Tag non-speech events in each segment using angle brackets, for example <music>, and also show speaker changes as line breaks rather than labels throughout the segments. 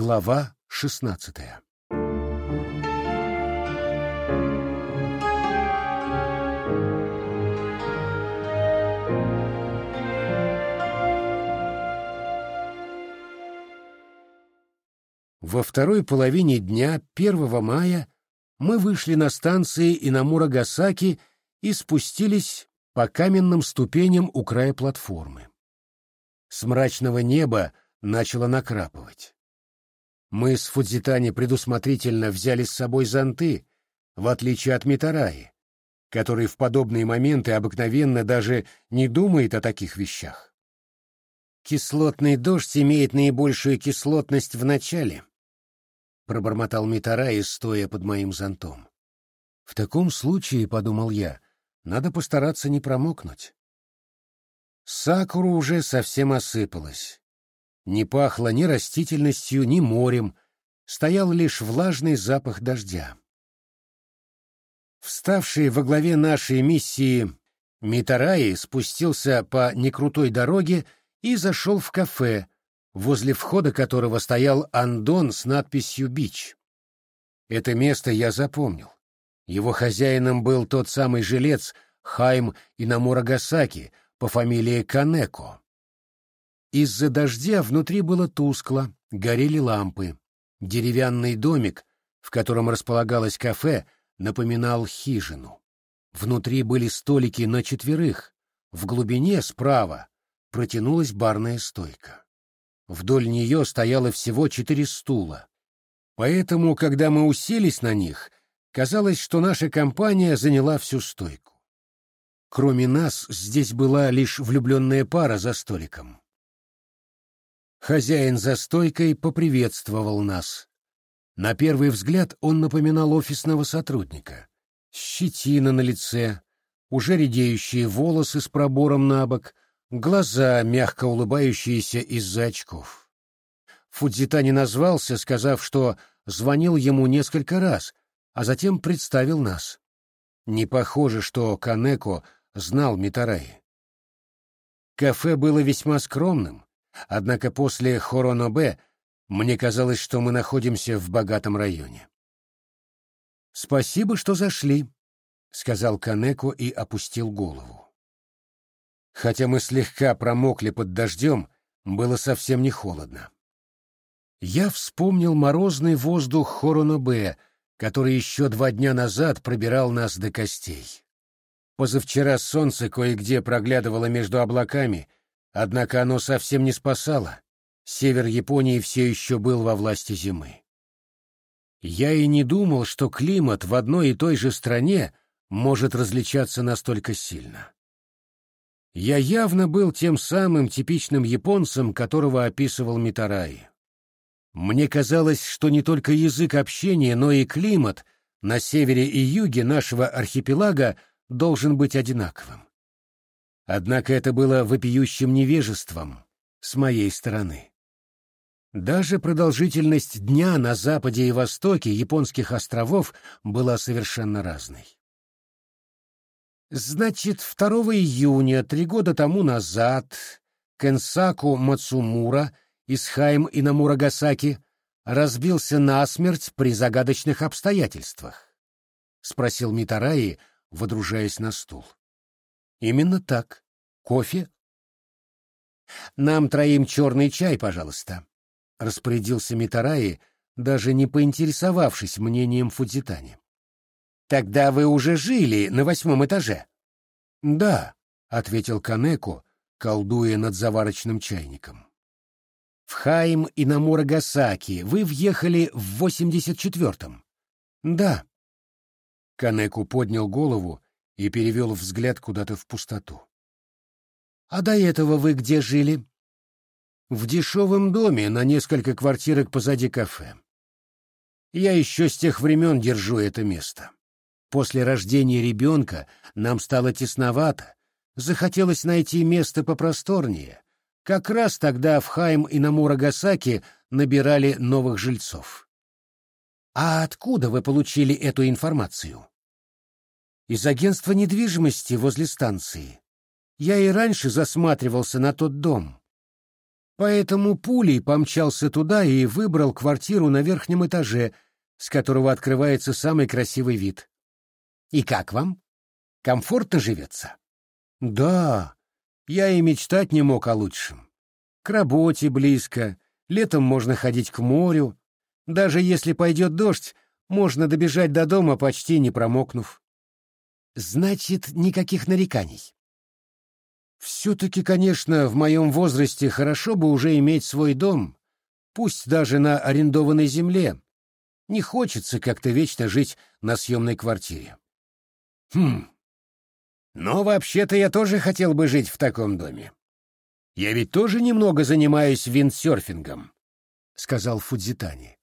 Глава шестнадцатая Во второй половине дня 1 мая мы вышли на станции Инамура-Гасаки и спустились по каменным ступеням у края платформы. С мрачного неба начало накрапывать. Мы с Фудзитани предусмотрительно взяли с собой зонты, в отличие от Митараи, который в подобные моменты обыкновенно даже не думает о таких вещах. «Кислотный дождь имеет наибольшую кислотность в начале», — пробормотал Митараи, стоя под моим зонтом. «В таком случае, — подумал я, — надо постараться не промокнуть». Сакура уже совсем осыпалась. Не пахло ни растительностью, ни морем, стоял лишь влажный запах дождя. Вставший во главе нашей миссии Митараи спустился по некрутой дороге и зашел в кафе, возле входа которого стоял Андон с надписью «Бич». Это место я запомнил. Его хозяином был тот самый жилец Хайм Инамурагасаки по фамилии Канеко. Из-за дождя внутри было тускло, горели лампы. Деревянный домик, в котором располагалось кафе, напоминал хижину. Внутри были столики на четверых. В глубине, справа, протянулась барная стойка. Вдоль нее стояло всего четыре стула. Поэтому, когда мы уселись на них, казалось, что наша компания заняла всю стойку. Кроме нас, здесь была лишь влюбленная пара за столиком. Хозяин за стойкой поприветствовал нас. На первый взгляд он напоминал офисного сотрудника. Щетина на лице, уже редеющие волосы с пробором на бок, глаза, мягко улыбающиеся из-за очков. Фудзитани назвался, сказав, что звонил ему несколько раз, а затем представил нас. Не похоже, что Канеко знал Митараи. Кафе было весьма скромным, Однако после Хоронобе мне казалось, что мы находимся в богатом районе. «Спасибо, что зашли», — сказал Канеко и опустил голову. Хотя мы слегка промокли под дождем, было совсем не холодно. Я вспомнил морозный воздух Хоронобе, который еще два дня назад пробирал нас до костей. Позавчера солнце кое-где проглядывало между облаками — Однако оно совсем не спасало. Север Японии все еще был во власти зимы. Я и не думал, что климат в одной и той же стране может различаться настолько сильно. Я явно был тем самым типичным японцем, которого описывал Митараи. Мне казалось, что не только язык общения, но и климат на севере и юге нашего архипелага должен быть одинаковым. Однако это было вопиющим невежеством с моей стороны. Даже продолжительность дня на западе и востоке японских островов была совершенно разной. Значит, 2 июня, три года тому назад, Кенсаку Мацумура из Хайм и Намурагасаки разбился насмерть при загадочных обстоятельствах? — спросил Митараи, водружаясь на стул. Именно так. Кофе? Нам троим черный чай, пожалуйста, распорядился Митараи, даже не поинтересовавшись мнением Фудзитани. Тогда вы уже жили на восьмом этаже? Да, ответил Канеко, колдуя над заварочным чайником. В Хайм и на Мурагасаки вы въехали в восемьдесят четвертом? Да. Канеку поднял голову и перевел взгляд куда-то в пустоту. «А до этого вы где жили?» «В дешевом доме на несколько квартирок позади кафе. Я еще с тех времен держу это место. После рождения ребенка нам стало тесновато, захотелось найти место попросторнее. Как раз тогда в Хайм и на Мурагасаки набирали новых жильцов. А откуда вы получили эту информацию? Из агентства недвижимости возле станции. Я и раньше засматривался на тот дом. Поэтому пулей помчался туда и выбрал квартиру на верхнем этаже, с которого открывается самый красивый вид. И как вам? Комфортно живется? Да, я и мечтать не мог о лучшем. К работе близко, летом можно ходить к морю. Даже если пойдет дождь, можно добежать до дома, почти не промокнув. Значит, никаких нареканий. Все-таки, конечно, в моем возрасте хорошо бы уже иметь свой дом, пусть даже на арендованной земле. Не хочется как-то вечно жить на съемной квартире. Хм. Но вообще-то я тоже хотел бы жить в таком доме. Я ведь тоже немного занимаюсь виндсерфингом, — сказал Фудзитани.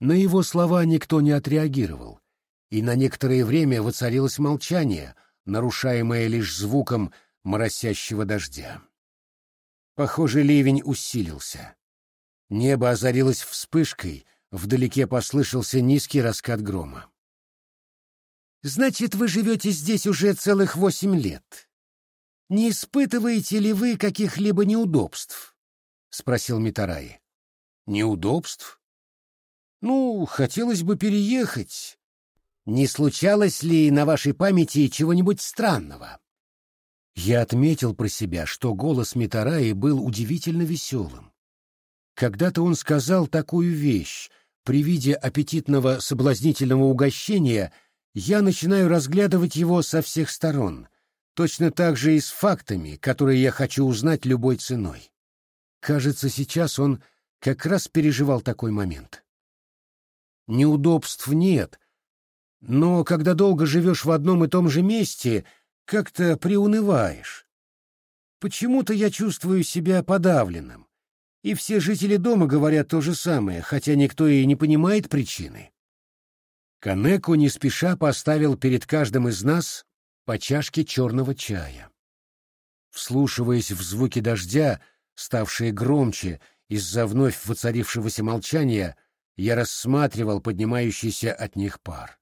На его слова никто не отреагировал, и на некоторое время воцарилось молчание, нарушаемое лишь звуком моросящего дождя. Похоже, ливень усилился. Небо озарилось вспышкой, вдалеке послышался низкий раскат грома. «Значит, вы живете здесь уже целых восемь лет. Не испытываете ли вы каких-либо неудобств?» — спросил Митараи. «Неудобств? Ну, хотелось бы переехать. Не случалось ли на вашей памяти чего-нибудь странного?» Я отметил про себя, что голос Митараи был удивительно веселым. Когда-то он сказал такую вещь. При виде аппетитного соблазнительного угощения я начинаю разглядывать его со всех сторон, точно так же и с фактами, которые я хочу узнать любой ценой. Кажется, сейчас он как раз переживал такой момент. Неудобств нет, но когда долго живешь в одном и том же месте — как-то приунываешь. Почему-то я чувствую себя подавленным, и все жители дома говорят то же самое, хотя никто и не понимает причины. Канеко не спеша поставил перед каждым из нас по чашке черного чая. Вслушиваясь в звуки дождя, ставшие громче из-за вновь воцарившегося молчания, я рассматривал поднимающийся от них пар.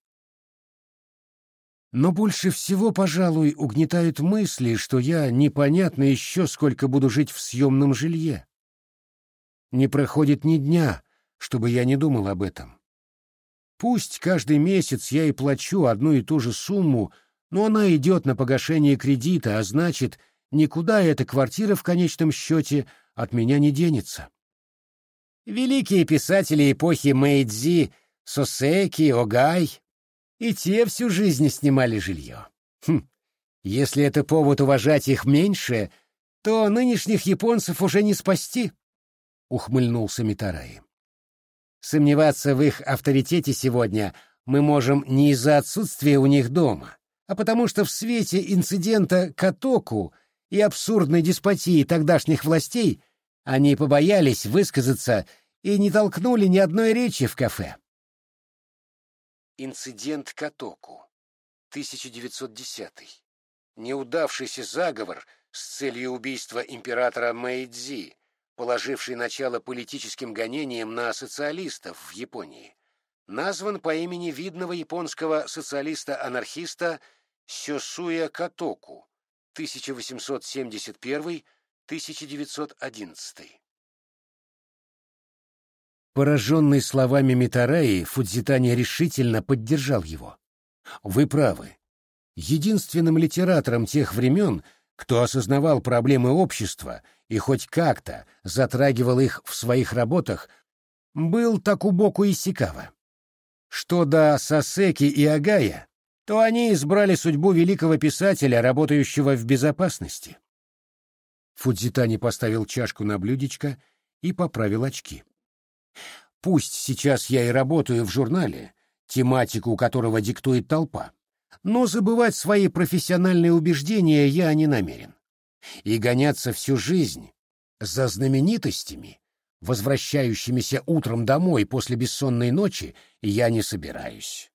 Но больше всего, пожалуй, угнетают мысли, что я непонятно еще сколько буду жить в съемном жилье. Не проходит ни дня, чтобы я не думал об этом. Пусть каждый месяц я и плачу одну и ту же сумму, но она идет на погашение кредита, а значит, никуда эта квартира в конечном счете от меня не денется. Великие писатели эпохи Мэйдзи, Сосеки, Огай, и те всю жизнь снимали жилье. Хм, если это повод уважать их меньше, то нынешних японцев уже не спасти, — ухмыльнулся Митараи. Сомневаться в их авторитете сегодня мы можем не из-за отсутствия у них дома, а потому что в свете инцидента Катоку и абсурдной деспотии тогдашних властей они побоялись высказаться и не толкнули ни одной речи в кафе. Инцидент Катоку. 1910. Неудавшийся заговор с целью убийства императора Мэйдзи, положивший начало политическим гонениям на социалистов в Японии, назван по имени видного японского социалиста-анархиста Сёсуя Катоку 1871-1911. Пораженный словами Митараи, Фудзитани решительно поддержал его. «Вы правы. Единственным литератором тех времен, кто осознавал проблемы общества и хоть как-то затрагивал их в своих работах, был Такубоку Исикава. Что до Сасеки и Агая, то они избрали судьбу великого писателя, работающего в безопасности. Фудзитани поставил чашку на блюдечко и поправил очки. Пусть сейчас я и работаю в журнале, тематику которого диктует толпа, но забывать свои профессиональные убеждения я не намерен. И гоняться всю жизнь за знаменитостями, возвращающимися утром домой после бессонной ночи, я не собираюсь.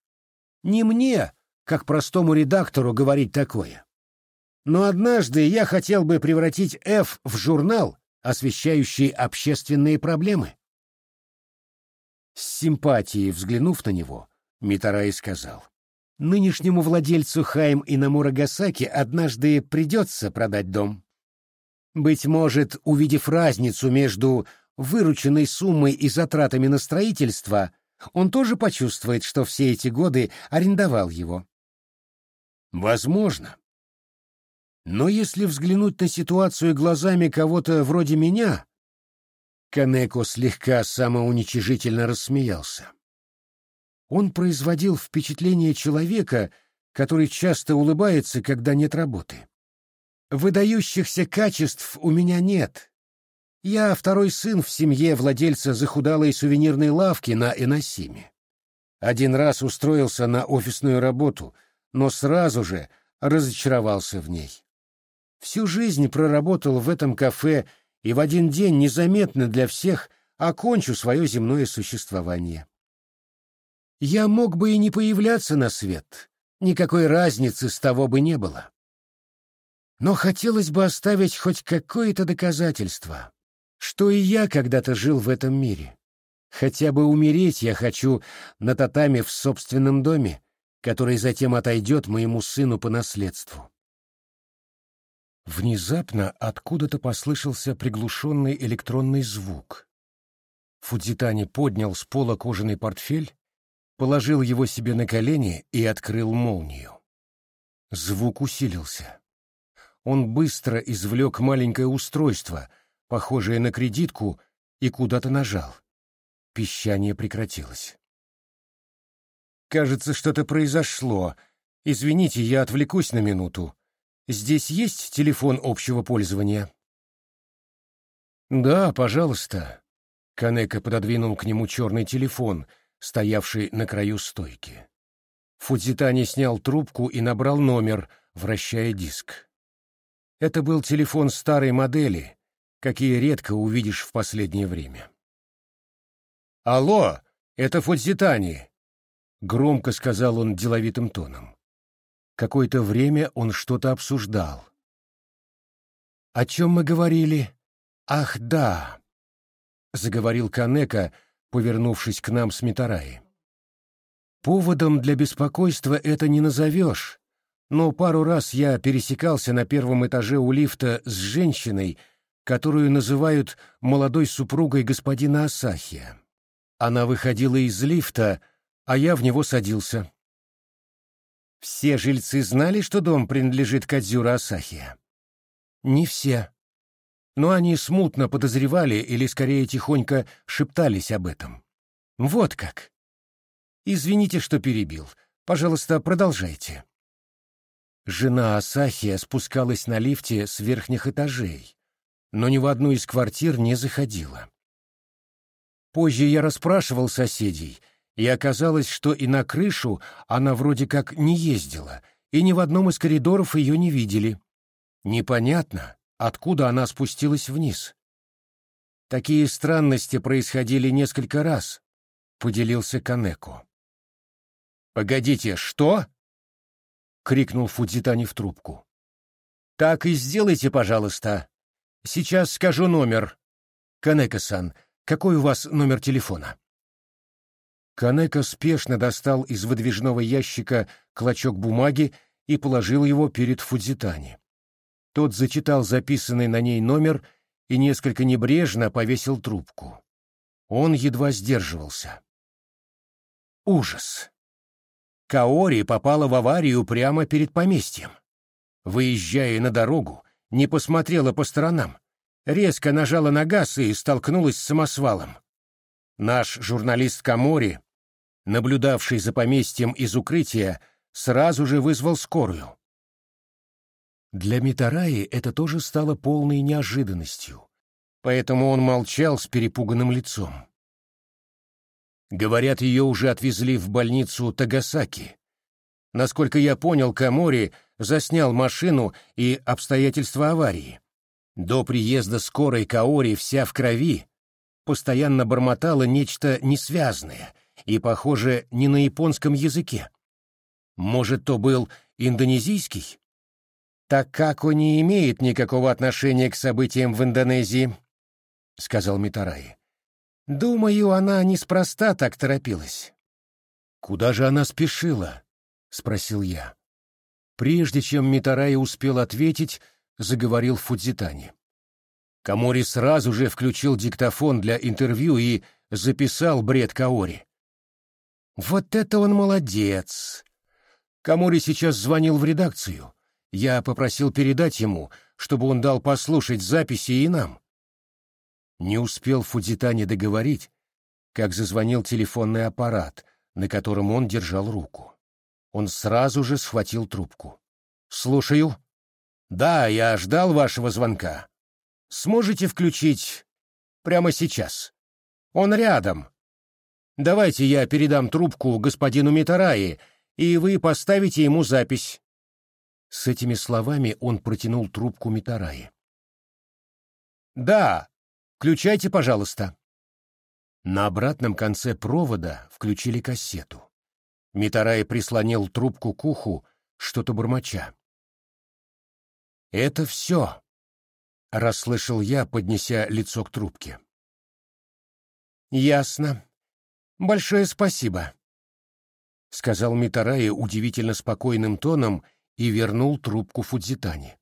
Не мне, как простому редактору, говорить такое. Но однажды я хотел бы превратить F в журнал, освещающий общественные проблемы. С симпатией взглянув на него, Митарай сказал, «Нынешнему владельцу Хайм и Намурагасаки однажды придется продать дом». Быть может, увидев разницу между вырученной суммой и затратами на строительство, он тоже почувствует, что все эти годы арендовал его. Возможно. Но если взглянуть на ситуацию глазами кого-то вроде меня, Канеко слегка самоуничижительно рассмеялся. Он производил впечатление человека, который часто улыбается, когда нет работы. Выдающихся качеств у меня нет, я второй сын в семье владельца захудалой сувенирной лавки на Эносиме. Один раз устроился на офисную работу, но сразу же разочаровался в ней. Всю жизнь проработал в этом кафе и в один день незаметно для всех окончу свое земное существование. Я мог бы и не появляться на свет, никакой разницы с того бы не было. Но хотелось бы оставить хоть какое-то доказательство что и я когда-то жил в этом мире. Хотя бы умереть я хочу на татами в собственном доме, который затем отойдет моему сыну по наследству. Внезапно откуда-то послышался приглушенный электронный звук. Фудзитани поднял с пола кожаный портфель, положил его себе на колени и открыл молнию. Звук усилился. Он быстро извлек маленькое устройство — похожее на кредитку, и куда-то нажал. Пищание прекратилось. «Кажется, что-то произошло. Извините, я отвлекусь на минуту. Здесь есть телефон общего пользования?» «Да, пожалуйста». Канека пододвинул к нему черный телефон, стоявший на краю стойки. Фудзитани снял трубку и набрал номер, вращая диск. Это был телефон старой модели, какие редко увидишь в последнее время. «Алло, это Фудзитани!» — громко сказал он деловитым тоном. Какое-то время он что-то обсуждал. «О чем мы говорили? Ах, да!» — заговорил Канека, повернувшись к нам с Митараи. «Поводом для беспокойства это не назовешь, но пару раз я пересекался на первом этаже у лифта с женщиной, которую называют молодой супругой господина Асахия. Она выходила из лифта, а я в него садился. Все жильцы знали, что дом принадлежит Кадзюра Асахия? Не все. Но они смутно подозревали или, скорее, тихонько шептались об этом. Вот как. Извините, что перебил. Пожалуйста, продолжайте. Жена Асахия спускалась на лифте с верхних этажей, но ни в одну из квартир не заходила. Позже я расспрашивал соседей, и оказалось, что и на крышу она вроде как не ездила, и ни в одном из коридоров ее не видели. Непонятно, откуда она спустилась вниз. Такие странности происходили несколько раз, — поделился Канеко. «Погодите, что?» — крикнул Фудзитани в трубку. «Так и сделайте, пожалуйста», Сейчас скажу номер. Канека-сан, какой у вас номер телефона? Канека спешно достал из выдвижного ящика клочок бумаги и положил его перед Фудзитани. Тот зачитал записанный на ней номер и несколько небрежно повесил трубку. Он едва сдерживался. Ужас. Каори попала в аварию прямо перед поместьем. Выезжая на дорогу, не посмотрела по сторонам, резко нажала на газ и столкнулась с самосвалом. Наш журналист Камори, наблюдавший за поместьем из укрытия, сразу же вызвал скорую. Для Митараи это тоже стало полной неожиданностью, поэтому он молчал с перепуганным лицом. Говорят, ее уже отвезли в больницу Тагасаки. Насколько я понял, Камори заснял машину и обстоятельства аварии. До приезда скорой Каори вся в крови, постоянно бормотала нечто несвязное и, похоже, не на японском языке. Может, то был индонезийский? Так как он не имеет никакого отношения к событиям в Индонезии, — сказал Митараи. Думаю, она неспроста так торопилась. Куда же она спешила? — спросил я. Прежде чем Митарай успел ответить, заговорил Фудзитани. Камори сразу же включил диктофон для интервью и записал бред Каори. Вот это он молодец! Камори сейчас звонил в редакцию. Я попросил передать ему, чтобы он дал послушать записи и нам. Не успел Фудзитани договорить, как зазвонил телефонный аппарат, на котором он держал руку. Он сразу же схватил трубку. «Слушаю». «Да, я ждал вашего звонка. Сможете включить прямо сейчас? Он рядом. Давайте я передам трубку господину Митараи, и вы поставите ему запись». С этими словами он протянул трубку Митараи. «Да, включайте, пожалуйста». На обратном конце провода включили кассету. Митарай прислонил трубку к уху, что-то бормоча. «Это все», — расслышал я, поднеся лицо к трубке. «Ясно. Большое спасибо», — сказал Митарай удивительно спокойным тоном и вернул трубку Фудзитани.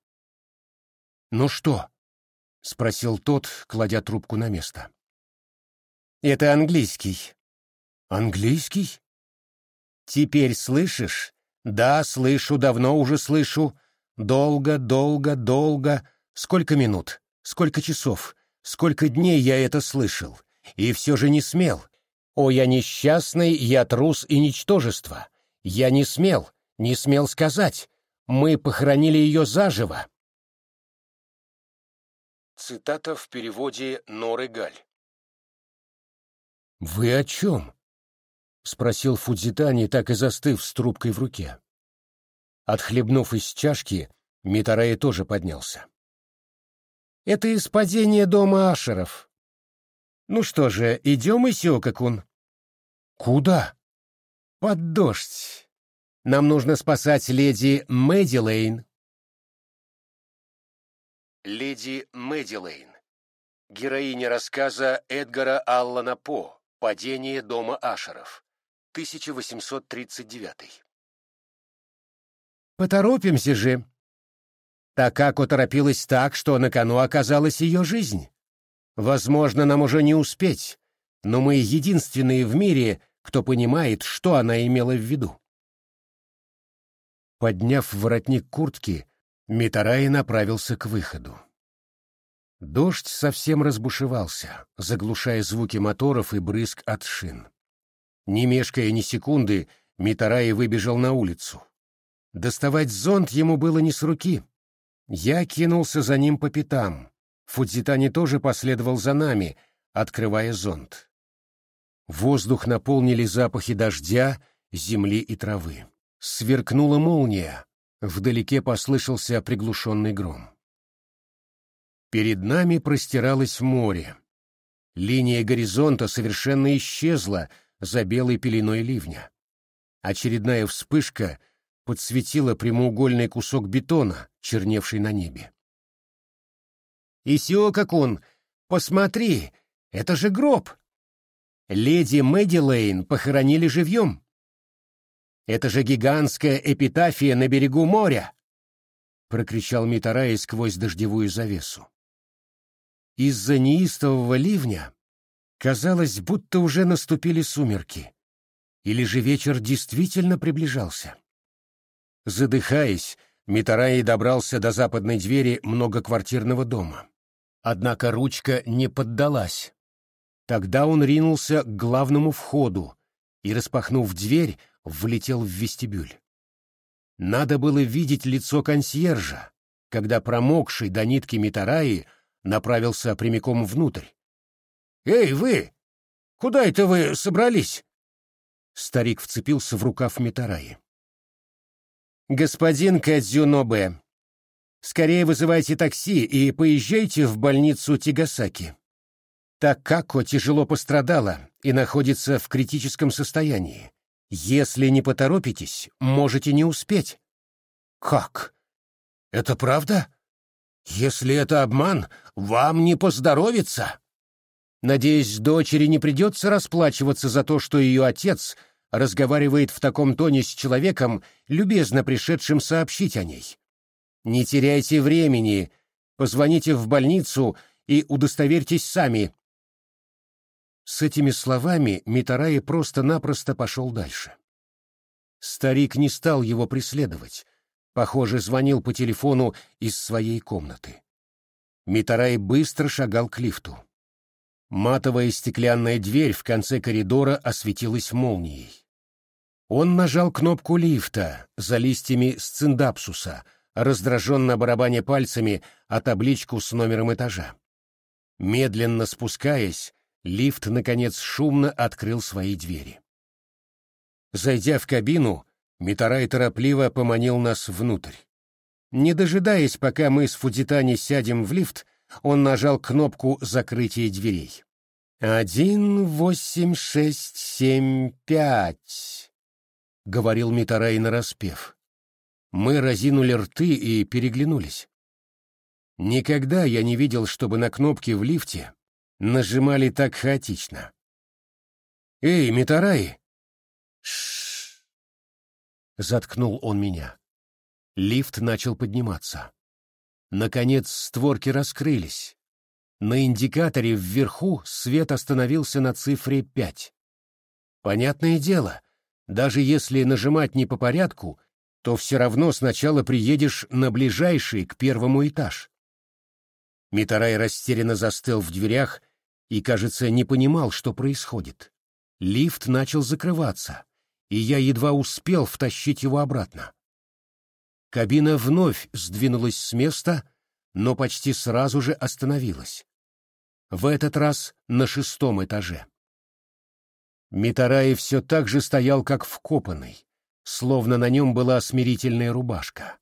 «Ну что?» — спросил тот, кладя трубку на место. «Это английский». «Английский?» «Теперь слышишь?» «Да, слышу, давно уже слышу. Долго, долго, долго. Сколько минут? Сколько часов? Сколько дней я это слышал? И все же не смел. О, я несчастный, я трус и ничтожество. Я не смел, не смел сказать. Мы похоронили ее заживо». Цитата в переводе Норы Галь. «Вы о чем?» — спросил Фудзитани, так и застыв с трубкой в руке. Отхлебнув из чашки, Митараи тоже поднялся. «Это из падения дома Ашеров. Ну что же, идем, Исиокакун?» «Куда?» «Под дождь. Нам нужно спасать леди Мэдди Лейн». Леди Мэдди Лейн. Героиня рассказа Эдгара Аллана По «Падение дома Ашеров». 1839. Поторопимся же. Такако торопилась так, что на кону оказалась ее жизнь. Возможно, нам уже не успеть, но мы единственные в мире, кто понимает, что она имела в виду. Подняв воротник куртки, Митараи направился к выходу. Дождь совсем разбушевался, заглушая звуки моторов и брызг от шин. Не мешкая ни секунды, Митараи выбежал на улицу. Доставать зонт ему было не с руки. Я кинулся за ним по пятам. Фудзитани тоже последовал за нами, открывая зонт. Воздух наполнили запахи дождя, земли и травы. Сверкнула молния. Вдалеке послышался приглушенный гром. Перед нами простиралось море. Линия горизонта совершенно исчезла, за белой пеленой ливня. Очередная вспышка подсветила прямоугольный кусок бетона, черневший на небе. «Исио-какун, посмотри, это же гроб! Леди Мэдди похоронили живьем. Это же гигантская эпитафия на берегу моря!» — прокричал Митараи сквозь дождевую завесу. Из-за неистового ливня Казалось, будто уже наступили сумерки. Или же вечер действительно приближался. Задыхаясь, Митараи добрался до западной двери многоквартирного дома. Однако ручка не поддалась. Тогда он ринулся к главному входу и, распахнув дверь, влетел в вестибюль. Надо было видеть лицо консьержа, когда промокший до нитки Митараи направился прямиком внутрь. «Эй, вы! Куда это вы собрались?» Старик вцепился в рукав Митараи. «Господин Кадзюнобе, скорее вызывайте такси и поезжайте в больницу Тигасаки. Такако тяжело пострадала и находится в критическом состоянии. Если не поторопитесь, можете не успеть». «Как? Это правда? Если это обман, вам не поздоровится!» Надеюсь, дочери не придется расплачиваться за то, что ее отец разговаривает в таком тоне с человеком, любезно пришедшим сообщить о ней. Не теряйте времени, позвоните в больницу и удостоверьтесь сами». С этими словами Митараи просто-напросто пошел дальше. Старик не стал его преследовать, похоже, звонил по телефону из своей комнаты. Митарай быстро шагал к лифту. Матовая стеклянная дверь в конце коридора осветилась молнией. Он нажал кнопку лифта за листьями сциндапсуса, раздраженно барабаня пальцами о табличку с номером этажа. Медленно спускаясь, лифт, наконец, шумно открыл свои двери. Зайдя в кабину, Митарай торопливо поманил нас внутрь. Не дожидаясь, пока мы с Фудзитани сядем в лифт, он нажал кнопку закрытия дверей. «Один, восемь, шесть, семь, пять», — говорил Митарай нараспев. Мы разинули рты и переглянулись. Никогда я не видел, чтобы на кнопки в лифте нажимали так хаотично. «Эй, Митарай!» «Ш-ш-ш!» заткнул он меня. Лифт начал подниматься. Наконец створки раскрылись. На индикаторе вверху свет остановился на цифре 5. Понятное дело, даже если нажимать не по порядку, то все равно сначала приедешь на ближайший к первому этаж. Митарай растерянно застыл в дверях и, кажется, не понимал, что происходит. Лифт начал закрываться, и я едва успел втащить его обратно. Кабина вновь сдвинулась с места, но почти сразу же остановилась. В этот раз на шестом этаже. Митараи все так же стоял, как вкопанный, словно на нем была смирительная рубашка.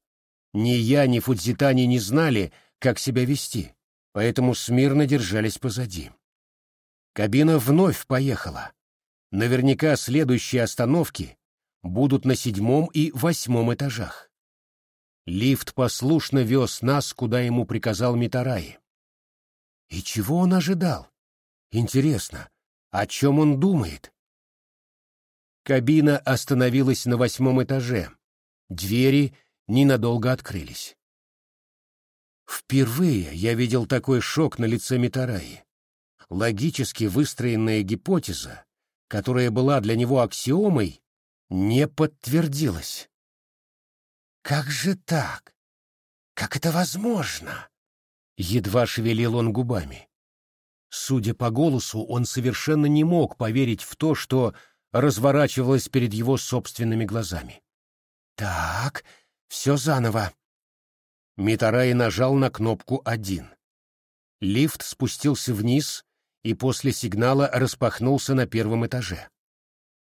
Ни я, ни Фудзитани не знали, как себя вести, поэтому смирно держались позади. Кабина вновь поехала. Наверняка следующие остановки будут на седьмом и восьмом этажах. Лифт послушно вез нас, куда ему приказал Митараи. И чего он ожидал? Интересно, о чем он думает? Кабина остановилась на восьмом этаже. Двери ненадолго открылись. Впервые я видел такой шок на лице Митараи. Логически выстроенная гипотеза, которая была для него аксиомой, не подтвердилась. Как же так? Как это возможно? Едва шевелил он губами. Судя по голосу, он совершенно не мог поверить в то, что разворачивалось перед его собственными глазами. Так, все заново. Митарай нажал на кнопку «один». Лифт спустился вниз и после сигнала распахнулся на первом этаже.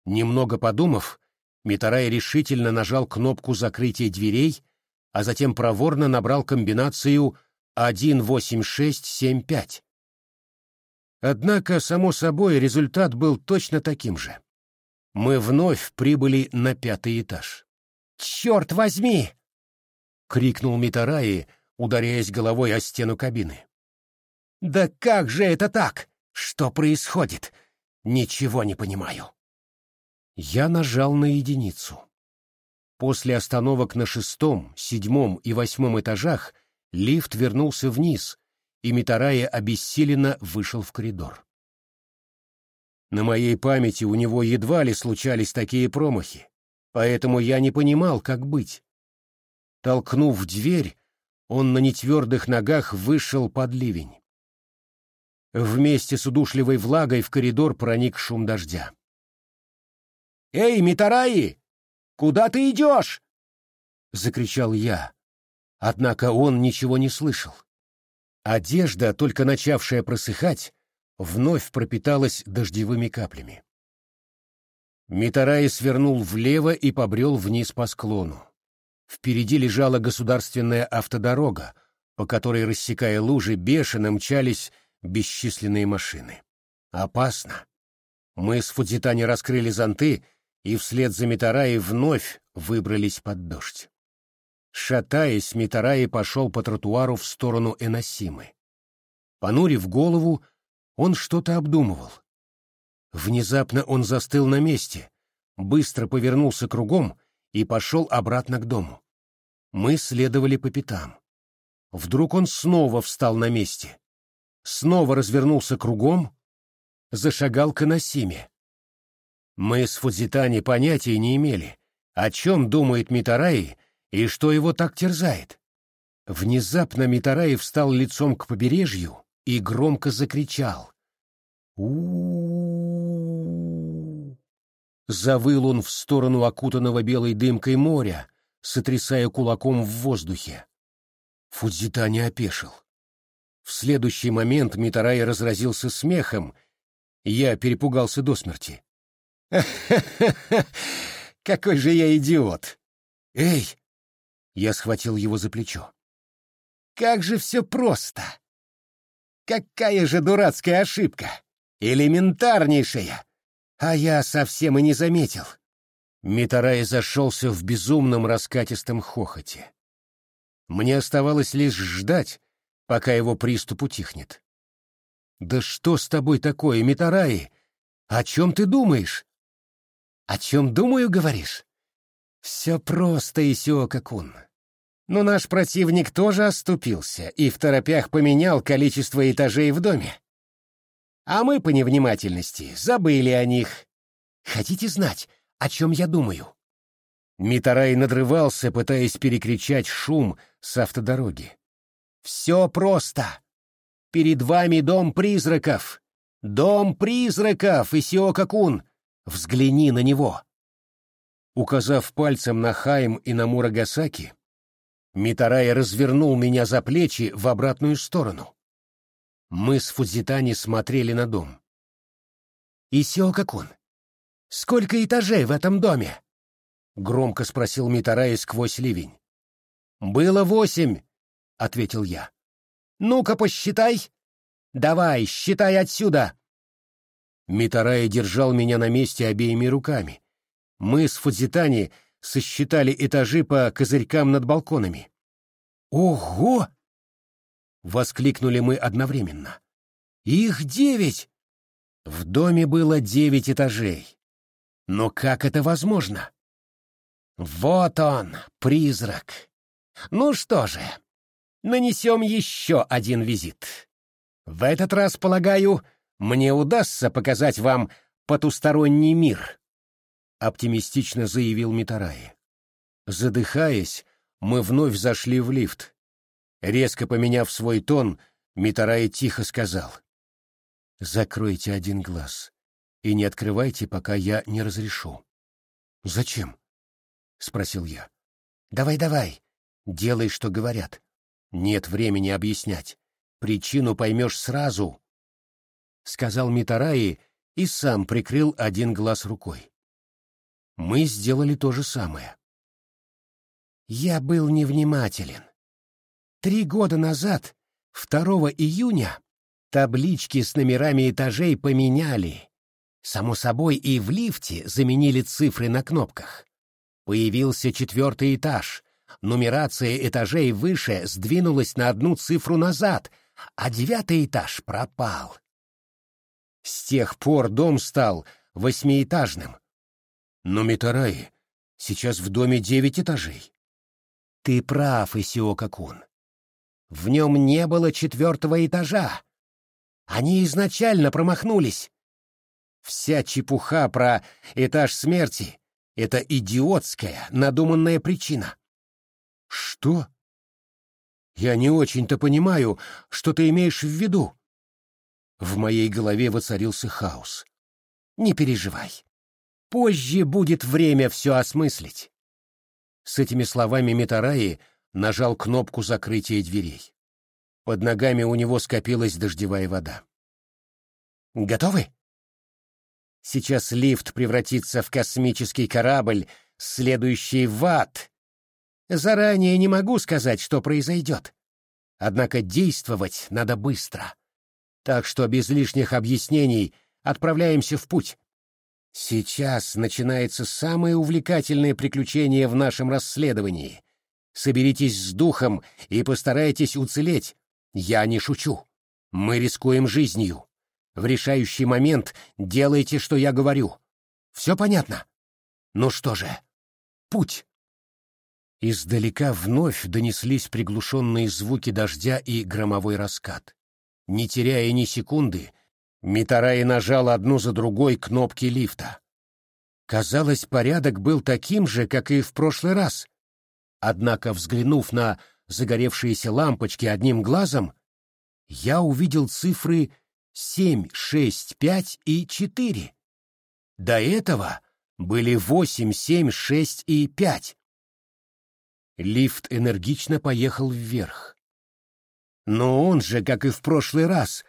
Немного подумав, Митарай решительно нажал кнопку закрытия дверей, а затем проворно набрал комбинацию 18675. Однако, само собой, результат был точно таким же. Мы вновь прибыли на пятый этаж. «Черт возьми!» — крикнул Митараи, ударяясь головой о стену кабины. «Да как же это так? Что происходит? Ничего не понимаю». Я нажал на единицу. После остановок на шестом, седьмом и восьмом этажах лифт вернулся вниз, и Митарая обессиленно вышел в коридор. На моей памяти у него едва ли случались такие промахи, поэтому я не понимал, как быть. Толкнув дверь, он на нетвердых ногах вышел под ливень. Вместе с удушливой влагой в коридор проник шум дождя. «Эй, Митараи! Куда ты идешь?» — закричал я. Однако он ничего не слышал. Одежда, только начавшая просыхать, вновь пропиталась дождевыми каплями. Митараи свернул влево и побрел вниз по склону. Впереди лежала государственная автодорога, по которой, рассекая лужи, бешено мчались бесчисленные машины. Опасно. Мы с Фудзитани раскрыли зонты и вслед за Митараи вновь выбрались под дождь. Шатаясь, Митараи пошел по тротуару в сторону Эносимы. Понурив голову, он что-то обдумывал. Внезапно он застыл на месте, быстро повернулся кругом и пошел обратно к дому. Мы следовали по пятам. Вдруг он снова встал на месте. снова развернулся кругом, зашагал к Анасиме. Мы с Фудзитани понятия не имели, о чем думает Митараи и что его так терзает. Внезапно Митараи встал лицом к побережью и громко закричал. у Завыл он в сторону окутанного белой дымкой моря, сотрясая кулаком в воздухе. Фудзита не опешил. В следующий момент Митарай разразился смехом, я перепугался до смерти. <laughs> Какой же я идиот! Эй!» Я схватил его за плечо. «Как же все просто! Какая же дурацкая ошибка! Элементарнейшая! А я совсем и не заметил!» Митарай зашелся в безумном раскатистом хохоте. Мне оставалось лишь ждать, пока его приступ утихнет. «Да что с тобой такое, Митараи? О чем ты думаешь?» «О чем думаю, говоришь?» «Все просто, Исиока-кун. Но наш противник тоже оступился и в торопях поменял количество этажей в доме. А мы по невнимательности забыли о них. Хотите знать, о чем я думаю?» Митарай надрывался, пытаясь перекричать шум с автодороги. «Все просто. Перед вами дом призраков. Дом призраков, Исиока-кун. Взгляни на него!» Указав пальцем на Хаим и на Мурагасаки, Митарай развернул меня за плечи в обратную сторону. Мы с Фудзитани смотрели на дом. «Исио-какун, сколько этажей в этом доме?» — громко спросил Митарай сквозь ливень. «Было восемь», — ответил я. «Ну-ка, посчитай. Давай, считай отсюда». Митарай держал меня на месте обеими руками. Мы с Фудзитани сосчитали этажи по козырькам над балконами. «Ого!» — воскликнули мы одновременно. «Их девять!» В доме было девять этажей. Но как это возможно? Вот он, призрак. Ну что же, нанесем еще один визит. В этот раз, полагаю, мне удастся показать вам потусторонний мир, оптимистично заявил Митараи. Задыхаясь, мы вновь зашли в лифт. Резко поменяв свой тон, Митараи тихо сказал: "Закройте один глаз и не открывайте, пока я не разрешу". "Зачем?" спросил я. "Давай, давай, делай, что говорят. Нет времени объяснять. Причину поймешь сразу, — сказал Митараи и сам прикрыл один глаз рукой. Мы сделали то же самое. Я был невнимателен. Три года назад, 2 июня, таблички с номерами этажей поменяли. Само собой, и в лифте заменили цифры на кнопках. Появился четвертый этаж. Нумерация этажей выше сдвинулась на одну цифру назад, а девятый этаж пропал. С тех пор дом стал восьмиэтажным. Но Митараи, сейчас в доме девять этажей. Ты прав, Исиока-кун. В нем не было четвертого этажа. Они изначально промахнулись. Вся чепуха про этаж смерти — это идиотская, надуманная причина. Что? Я не очень-то понимаю, что ты имеешь в виду. В моей голове воцарился хаос. «Не переживай. Позже будет время все осмыслить». С этими словами Митараи нажал кнопку закрытия дверей. Под ногами у него скопилась дождевая вода. «Готовы?» Сейчас лифт превратится в космический корабль, следующий в ад. Заранее не могу сказать, что произойдет. Однако действовать надо быстро. Так что без лишних объяснений отправляемся в путь. Сейчас начинается самое увлекательное приключение в нашем расследовании. Соберитесь с духом и постарайтесь уцелеть. Я не шучу. Мы рискуем жизнью. В решающий момент делайте, что я говорю. Все понятно? Ну что же, путь. Издалека вновь донеслись приглушенные звуки дождя и громовой раскат. Не теряя ни секунды, Митараи нажал одну за другой кнопки лифта. Казалось, порядок был таким же, как и в прошлый раз. Однако, взглянув на загоревшиеся лампочки одним глазом, я увидел цифры 7, 6, 5 и 4. До этого были 8, 7, 6 и 5. Лифт энергично поехал вверх. Но он же, как и в прошлый раз,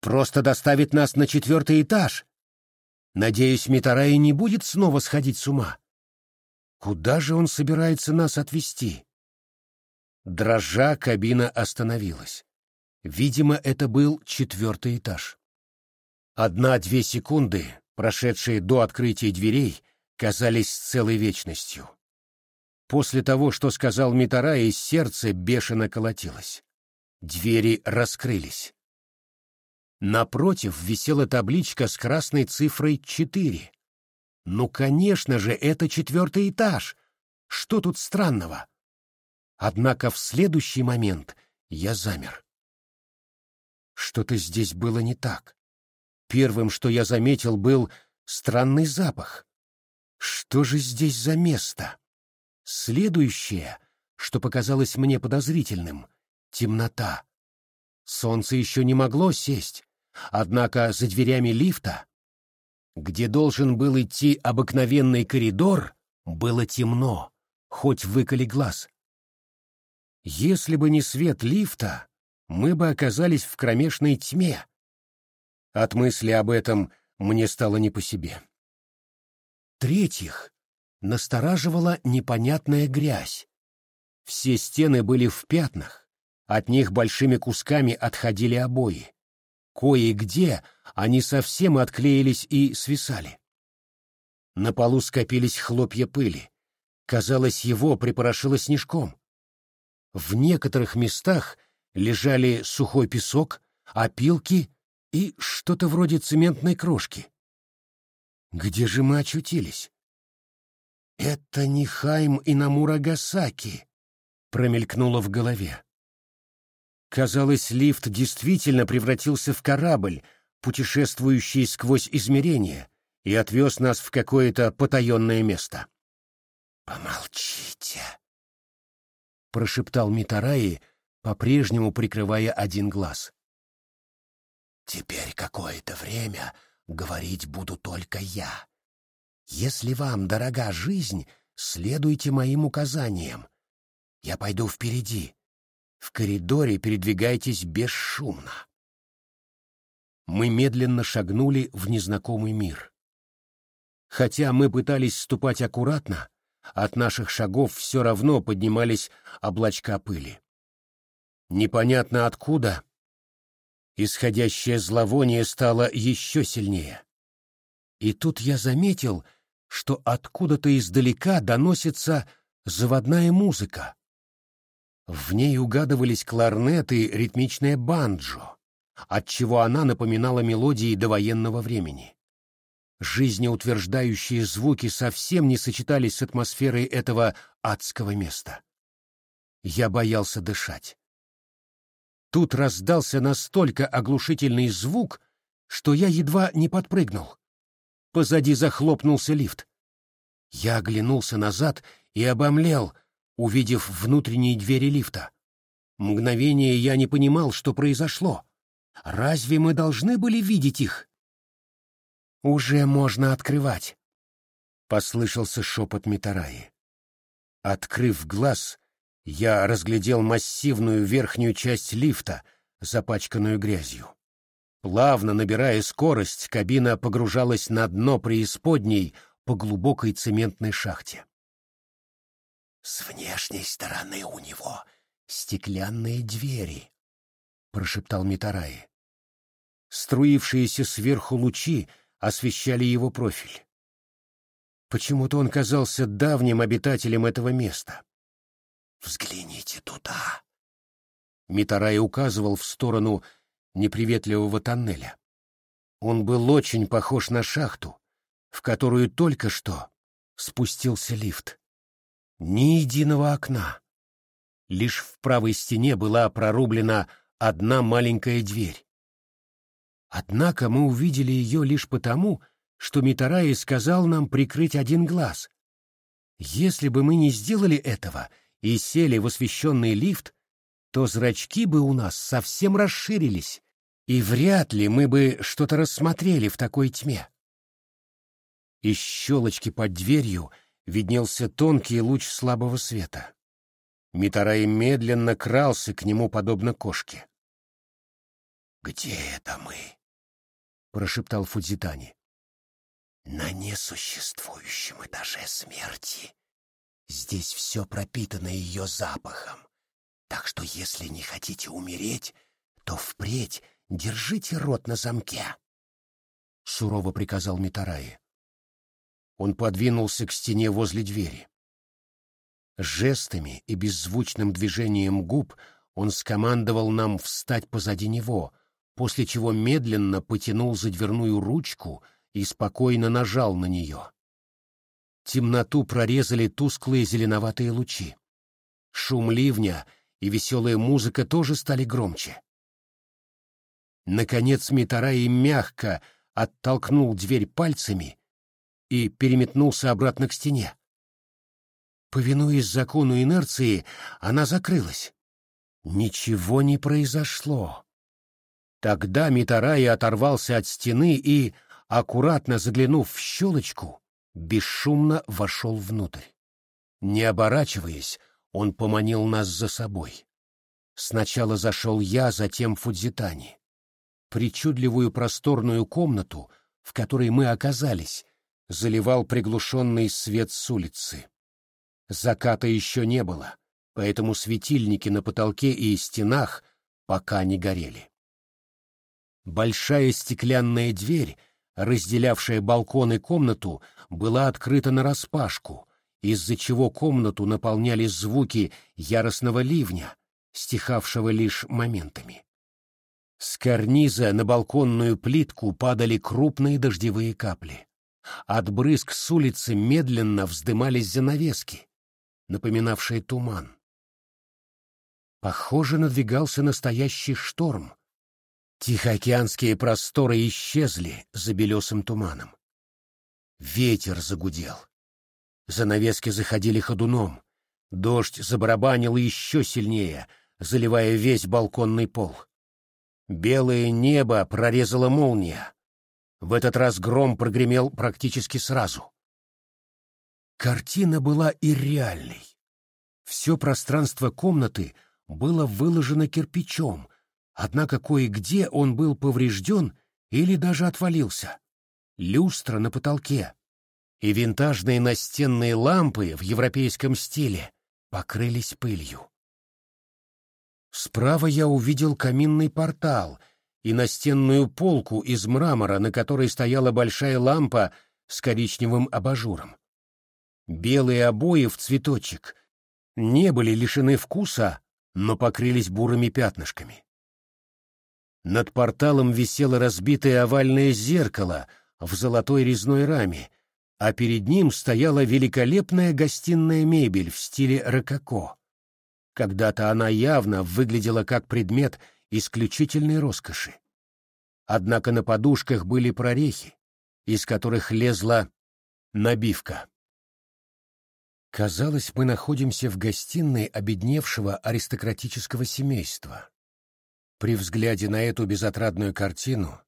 просто доставит нас на четвертый этаж. Надеюсь, Митарай не будет снова сходить с ума. Куда же он собирается нас отвезти? Дрожа, кабина остановилась. Видимо, это был четвертый этаж. Одна-две секунды, прошедшие до открытия дверей, казались целой вечностью. После того, что сказал Митарай, сердце бешено колотилось. Двери раскрылись. Напротив висела табличка с красной цифрой 4. Ну, конечно же, это четвертый этаж. Что тут странного? Однако в следующий момент я замер. Что-то здесь было не так. Первым, что я заметил, был странный запах. Что же здесь за место? Следующее, что показалось мне подозрительным — темнота. Солнце еще не могло сесть, однако за дверями лифта, где должен был идти обыкновенный коридор, было темно, хоть выколи глаз. Если бы не свет лифта, мы бы оказались в кромешной тьме. От мысли об этом мне стало не по себе. Третьих настораживала непонятная грязь. Все стены были в пятнах, от них большими кусками отходили обои. Кое-где они совсем отклеились и свисали. На полу скопились хлопья пыли. Казалось, его припорошило снежком. В некоторых местах лежали сухой песок, опилки и что-то вроде цементной крошки. Где же мы очутились? «Это не Хайм и Намурагасаки», — промелькнуло в голове. Казалось, лифт действительно превратился в корабль, путешествующий сквозь измерения, и отвез нас в какое-то потаенное место. «Помолчите», — прошептал Митараи, по-прежнему прикрывая один глаз. «Теперь какое-то время говорить буду только я. Если вам дорога жизнь, следуйте моим указаниям. Я пойду впереди. В коридоре передвигайтесь бесшумно». Мы медленно шагнули в незнакомый мир. Хотя мы пытались ступать аккуратно, от наших шагов все равно поднимались облачка пыли. Непонятно откуда исходящее зловоние стало еще сильнее. И тут я заметил, что откуда-то издалека доносится заводная музыка. В ней угадывались кларнеты и ритмичное банджо, отчего она напоминала мелодии довоенного времени. Жизнеутверждающие звуки совсем не сочетались с атмосферой этого адского места. Я боялся дышать. Тут раздался настолько оглушительный звук, что я едва не подпрыгнул. Позади захлопнулся лифт. Я оглянулся назад и обомлел, увидев внутренние двери лифта. Мгновение я не понимал, что произошло. Разве мы должны были видеть их? «Уже можно открывать», — послышался шепот Митараи. Открыв глаз, я разглядел массивную верхнюю часть лифта, запачканную грязью. Плавно набирая скорость, кабина погружалась на дно преисподней по глубокой цементной шахте. «С внешней стороны у него стеклянные двери», — прошептал Митараи. Струившиеся сверху лучи освещали его профиль. Почему-то он казался давним обитателем этого места. «Взгляните туда!» Митарай указывал в сторону неприветливого тоннеля. Он был очень похож на шахту, в которую только что спустился лифт. Ни единого окна. Лишь в правой стене была прорублена одна маленькая дверь. Однако мы увидели ее лишь потому, что Митараи сказал нам прикрыть один глаз. Если бы мы не сделали этого и сели в освещенный лифт, то зрачки бы у нас совсем расширились, и вряд ли мы бы что-то рассмотрели в такой тьме. Из щелочки под дверью виднелся тонкий луч слабого света. Митарай медленно крался к нему, подобно кошке. «Где это мы?» — прошептал Фудзитани. «На несуществующем этаже смерти. Здесь все пропитано ее запахом. Так что если не хотите умереть, то впредь держите рот на замке», — сурово приказал Митараи. Он подвинулся к стене возле двери. Жестами и беззвучным движением губ он скомандовал нам встать позади него, после чего медленно потянул за дверную ручку и спокойно нажал на нее. Темноту прорезали тусклые зеленоватые лучи. Шум ливня и веселая музыка тоже стали громче. Наконец Митараи мягко оттолкнул дверь пальцами и переметнулся обратно к стене. Повинуясь закону инерции, она закрылась. Ничего не произошло. Тогда Митараи оторвался от стены и, аккуратно заглянув в щелочку, бесшумно вошел внутрь. Не оборачиваясь, он поманил нас за собой. Сначала зашел я, затем Фудзитани. Причудливую просторную комнату, в которой мы оказались, заливал приглушенный свет с улицы. Заката еще не было, поэтому светильники на потолке и стенах пока не горели. Большая стеклянная дверь, разделявшая балкон и комнату, была открыта нараспашку, из-за чего комнату наполняли звуки яростного ливня, стихавшего лишь моментами. С карниза на балконную плитку падали крупные дождевые капли. От брызг с улицы медленно вздымались занавески, напоминавшие туман. Похоже, надвигался настоящий шторм, Тихоокеанские просторы исчезли за белесым туманом. Ветер загудел. Занавески заходили ходуном. Дождь забарабанил еще сильнее, заливая весь балконный пол. Белое небо прорезала молния. В этот раз гром прогремел практически сразу. Картина была и реальной. Все пространство комнаты было выложено кирпичом, Однако кое-где он был поврежден или даже отвалился. Люстра на потолке и винтажные настенные лампы в европейском стиле покрылись пылью. Справа я увидел каминный портал и настенную полку из мрамора, на которой стояла большая лампа с коричневым абажуром. Белые обои в цветочек не были лишены вкуса, но покрылись бурыми пятнышками. Над порталом висело разбитое овальное зеркало в золотой резной раме, а перед ним стояла великолепная гостиная мебель в стиле рококо. Когда-то она явно выглядела как предмет исключительной роскоши. Однако на подушках были прорехи, из которых лезла набивка. Казалось, мы находимся в гостиной обедневшего аристократического семейства. При взгляде на эту безотрадную картину,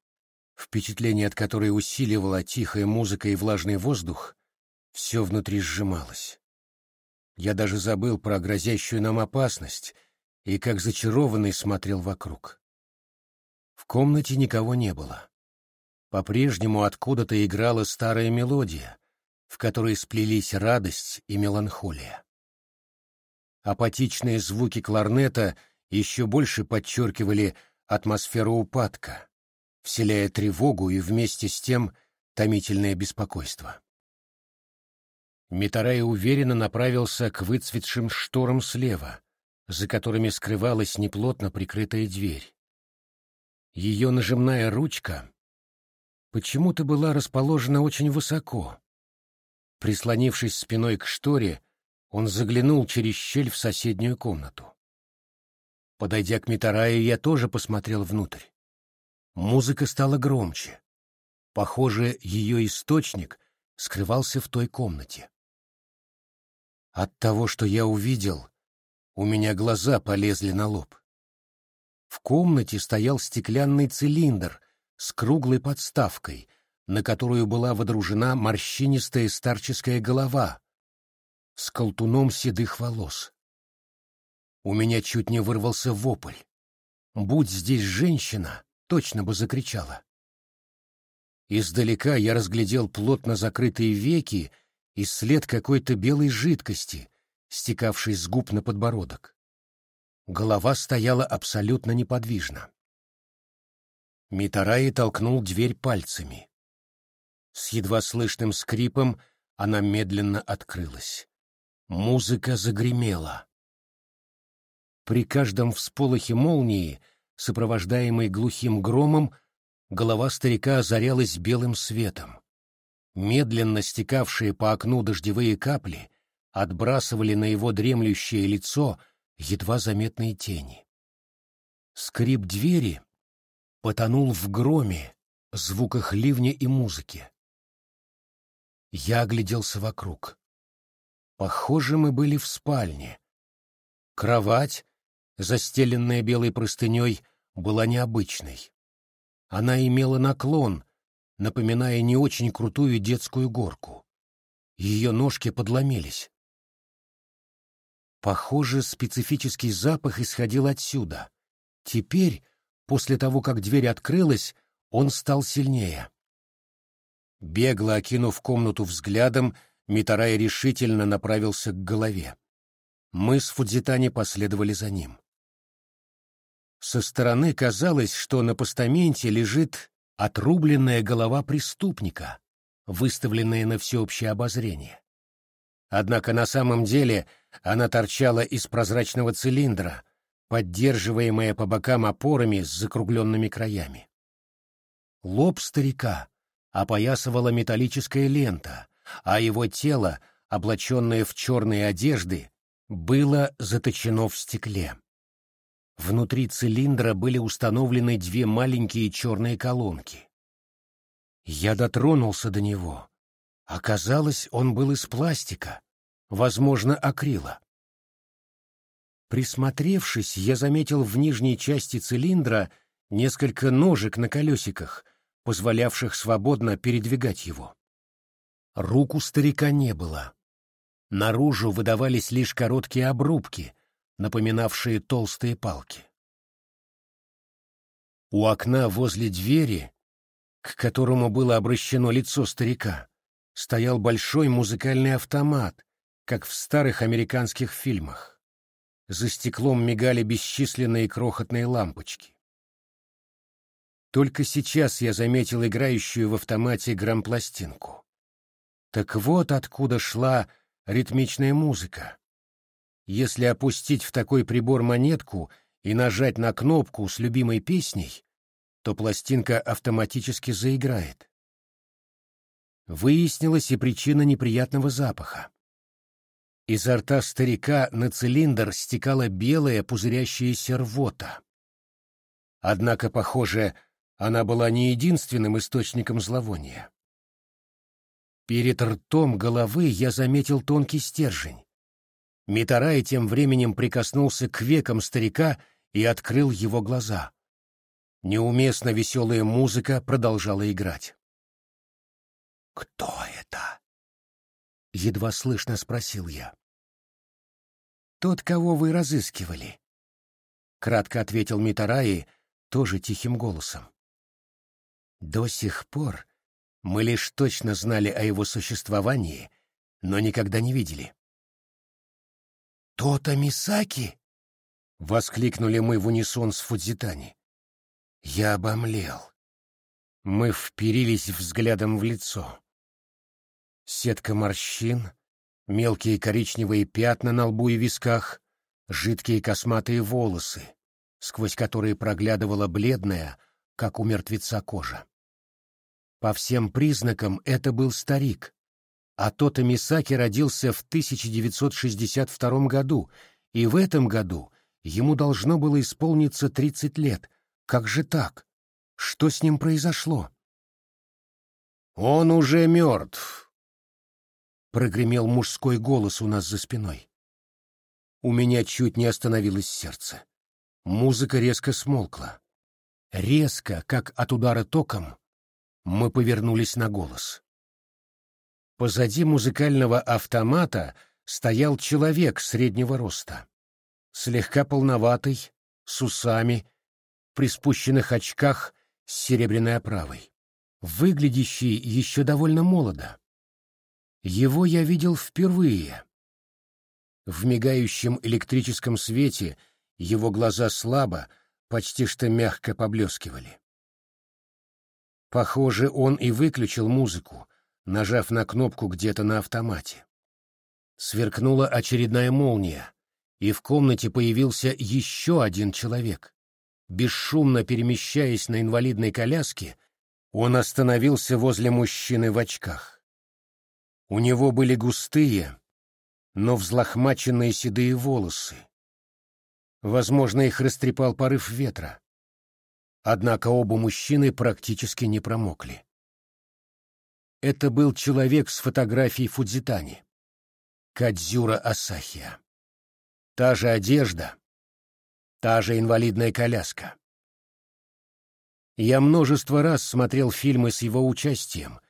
впечатление от которой усиливала тихая музыка и влажный воздух, все внутри сжималось. Я даже забыл про грозящую нам опасность и как зачарованный смотрел вокруг. В комнате никого не было. По-прежнему откуда-то играла старая мелодия, в которой сплелись радость и меланхолия. Апатичные звуки кларнета — еще больше подчеркивали атмосферу упадка, вселяя тревогу и вместе с тем томительное беспокойство. Митарай уверенно направился к выцветшим шторам слева, за которыми скрывалась неплотно прикрытая дверь. Ее нажимная ручка почему-то была расположена очень высоко. Прислонившись спиной к шторе, он заглянул через щель в соседнюю комнату. Подойдя к Митараю, я тоже посмотрел внутрь. Музыка стала громче. Похоже, ее источник скрывался в той комнате. От того, что я увидел, у меня глаза полезли на лоб. В комнате стоял стеклянный цилиндр с круглой подставкой, на которую была водружена морщинистая старческая голова с колтуном седых волос. У меня чуть не вырвался вопль. Будь здесь женщина, точно бы закричала. Издалека я разглядел плотно закрытые веки и след какой-то белой жидкости, стекавшей с губ на подбородок. Голова стояла абсолютно неподвижно. Митараи толкнул дверь пальцами. С едва слышным скрипом она медленно открылась. Музыка загремела. При каждом всполохе молнии, сопровождаемой глухим громом, голова старика озарялась белым светом. Медленно стекавшие по окну дождевые капли отбрасывали на его дремлющее лицо едва заметные тени. Скрип двери потонул в громе, звуках ливня и музыки. Я огляделся вокруг. Похоже, мы были в спальне. Кровать, застеленная белой простыней, была необычной. Она имела наклон, напоминая не очень крутую детскую горку. Ее ножки подломились. Похоже, специфический запах исходил отсюда. Теперь, после того, как дверь открылась, он стал сильнее. Бегло окинув комнату взглядом, Митарай решительно направился к голове. Мы с Фудзитани последовали за ним. Со стороны казалось, что на постаменте лежит отрубленная голова преступника, выставленная на всеобщее обозрение. Однако на самом деле она торчала из прозрачного цилиндра, поддерживаемая по бокам опорами с закругленными краями. Лоб старика опоясывала металлическая лента, а его тело, облаченное в черные одежды, было заточено в стекле. Внутри цилиндра были установлены две маленькие черные колонки. Я дотронулся до него. Оказалось, он был из пластика, возможно, акрила. Присмотревшись, я заметил в нижней части цилиндра несколько ножек на колесиках, позволявших свободно передвигать его. Рук у старика не было. Наружу выдавались лишь короткие обрубки, напоминавшие толстые палки. У окна возле двери, к которому было обращено лицо старика, стоял большой музыкальный автомат, как в старых американских фильмах. За стеклом мигали бесчисленные крохотные лампочки. Только сейчас я заметил играющую в автомате грампластинку. Так вот откуда шла ритмичная музыка. Если опустить в такой прибор монетку и нажать на кнопку с любимой песней, то пластинка автоматически заиграет. Выяснилась и причина неприятного запаха. Изо рта старика на цилиндр стекала белая пузырящаяся рвота. Однако, похоже, она была не единственным источником зловония. Перед ртом головы я заметил тонкий стержень. Митарай тем временем прикоснулся к векам старика и открыл его глаза. Неуместно веселая музыка продолжала играть. «Кто это?» — едва слышно спросил я. «Тот, кого вы разыскивали», — кратко ответил Митараи, тоже тихим голосом. До сих пор мы лишь точно знали о его существовании, но никогда не видели. «То-то Мисаки!» — воскликнули мы в унисон с Фудзитани. Я обомлел. Мы вперились взглядом в лицо. Сетка морщин, мелкие коричневые пятна на лбу и висках, жидкие косматые волосы, сквозь которые проглядывала бледная, как у мертвеца кожа. По всем признакам это был старик, а Тота Мисаки родился в 1962 году, и в этом году ему должно было исполниться 30 лет. Как же так? Что с ним произошло? «Он уже мертв», — прогремел мужской голос у нас за спиной. У меня чуть не остановилось сердце. Музыка резко смолкла. Резко, как от удара током, мы повернулись на голос. Позади музыкального автомата стоял человек среднего роста. Слегка полноватый, с усами, при спущенных очках с серебряной оправой. Выглядящий еще довольно молодо. Его я видел впервые. В мигающем электрическом свете его глаза слабо, почти что мягко поблескивали. Похоже, он и выключил музыку, нажав на кнопку где-то на автомате. Сверкнула очередная молния, и в комнате появился еще один человек. Бесшумно перемещаясь на инвалидной коляске, он остановился возле мужчины в очках. У него были густые, но взлохмаченные седые волосы. Возможно, их растрепал порыв ветра. Однако оба мужчины практически не промокли. Это был человек с фотографией Фудзитани. Кадзюра Асахия. Та же одежда, та же инвалидная коляска. Я множество раз смотрел фильмы с его участием,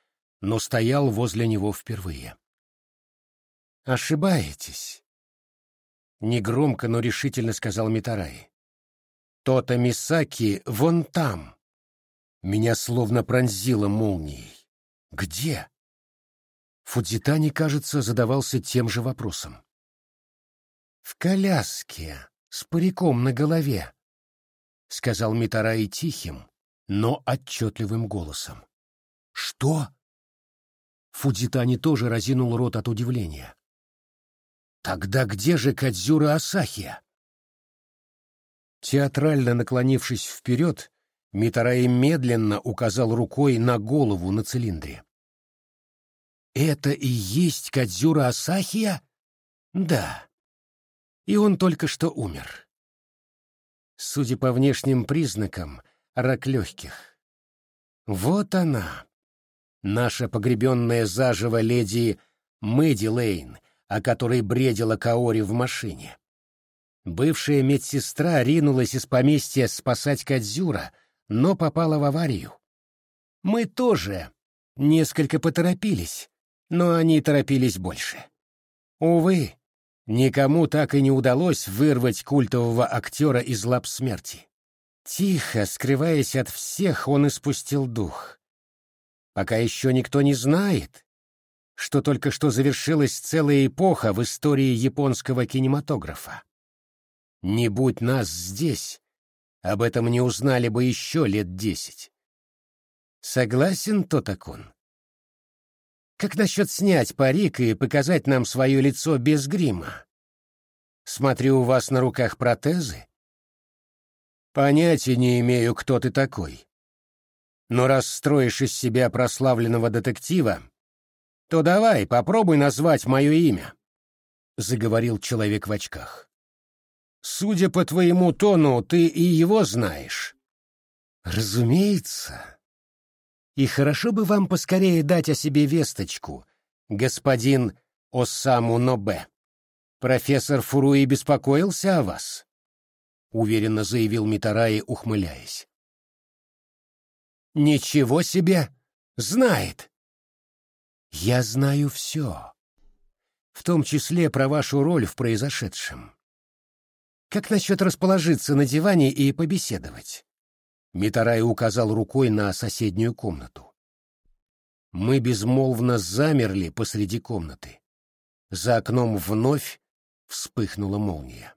но стоял возле него впервые. «Ошибаетесь», — негромко, но решительно сказал Митараи. «То-то Мисаки вон там». Меня словно пронзило молнией. Где? Фудзитани, кажется, задавался тем же вопросом. В коляске, с париком на голове, сказал Митараи тихим, но отчетливым голосом. Что? Фудзитани тоже разинул рот от удивления. Тогда где же Кадзюра Асахия? Театрально наклонившись вперед, Митараи медленно указал рукой на голову на цилиндре. «Это и есть Кадзюра Асахия?» «Да. И он только что умер. Судя по внешним признакам, рак легких. Вот она, наша погребенная заживо леди Мэдди Лейн, о которой бредила Каори в машине. Бывшая медсестра ринулась из поместья спасать Кадзюра, но попала в аварию. Мы тоже несколько поторопились, но они торопились больше. Увы, никому так и не удалось вырвать культового актера из лап смерти. Тихо, скрываясь от всех, он испустил дух. Пока еще никто не знает, что только что завершилась целая эпоха в истории японского кинематографа. Не будь нас здесь, об этом не узнали бы еще лет десять. Согласен, Тотакун? Как насчет снять парик и показать нам свое лицо без грима? Смотрю, у вас на руках протезы. Понятия не имею, кто ты такой. Но раз строишь из себя прославленного детектива, то давай, попробуй назвать мое имя, — заговорил человек в очках. Судя по твоему тону, ты и его знаешь. Разумеется. И хорошо бы вам поскорее дать о себе весточку, господин Осаму Нобе. Профессор Фуруи беспокоился о вас, — уверенно заявил Митараи, ухмыляясь. Ничего себе! Знает! Я знаю все, в том числе про вашу роль в произошедшем. Как насчет расположиться на диване и побеседовать? Митарай указал рукой на соседнюю комнату. Мы безмолвно замерли посреди комнаты. За окном вновь вспыхнула молния.